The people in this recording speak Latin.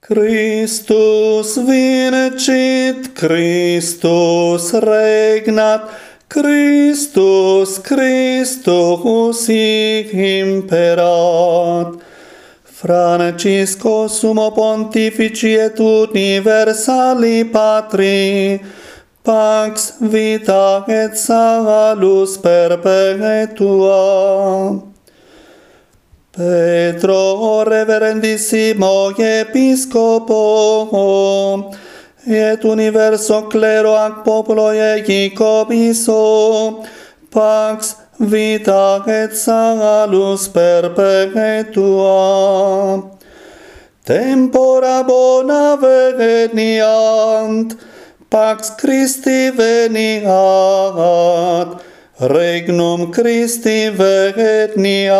Christus vincit, Christus regnat, Christus, Christus hic imperat. Francisco sumo pontifici et universali patri, pax vita et salus perpetua. Petro reverendissimo episcopo et universo clero ac populo egi comiso pax vita et salus perpetua. Tempora bona veniant pax Christi veniat regnum Christi veniat.